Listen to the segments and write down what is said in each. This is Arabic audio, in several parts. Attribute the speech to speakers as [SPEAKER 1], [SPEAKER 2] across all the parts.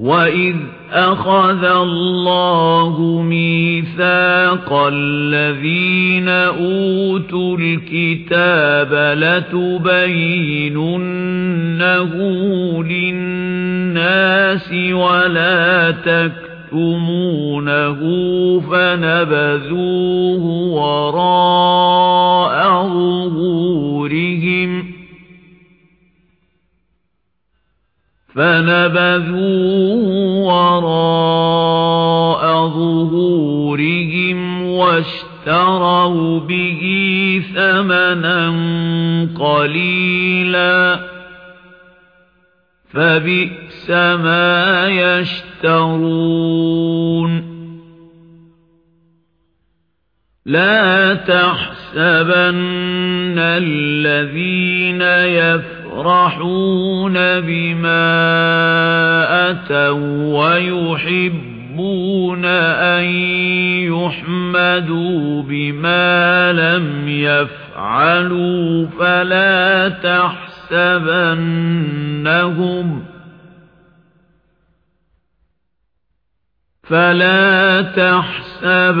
[SPEAKER 1] وَإِذْ أَخَذَ اللَّهُ مِيثَاقَ الَّذِينَ أُوتُوا الْكِتَابَ لَتُبَيِّنُنَّهُ لِلنَّاسِ وَلَا تَكْتُمُونَهُ فَنَبَذُوهُ وَرَاءَ فَنَبَذُوهُ وَرَاءَ ظُهُورِهِمْ وَاشْتَرَوْا بِهِ ثَمَنًا قَلِيلًا فَبِئْسَ مَا يَشْتَرُونَ لَا تَحْسَبَنَّ الَّذِينَ يَفْرَحُونَ يفرحون بما أتوا ويحبون أن يحمدوا بما لم يفعلوا فلا تحسبنهم فلا تحسبنهم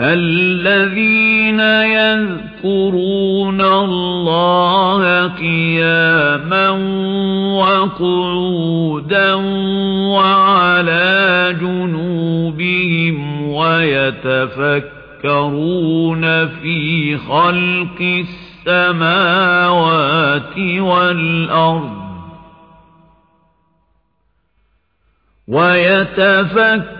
[SPEAKER 1] الذين يذكرون الله قياما وقعودا وعلى جنوبهم ويتفكرون في خلق السماوات والأرض ويتفكرون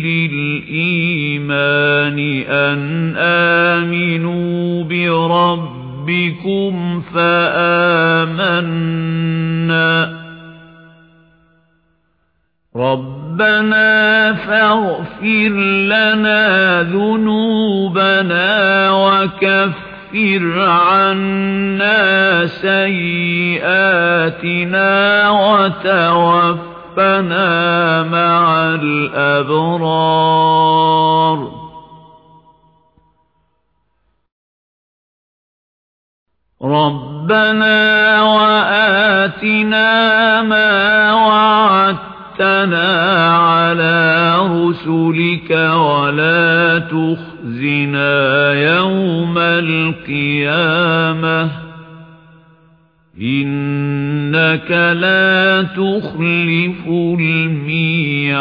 [SPEAKER 1] للإيمان أن آمنوا بربكم فآمنا ربنا فاغفر لنا ذنوبنا وكفر وكفر عنا سيئاتنا وتوفنا مع الأبرار. ربنا وآتنا ما وعدتنا على رسلك ولا تخزنا يوم القيامة. إنك لا تخلف الميعاد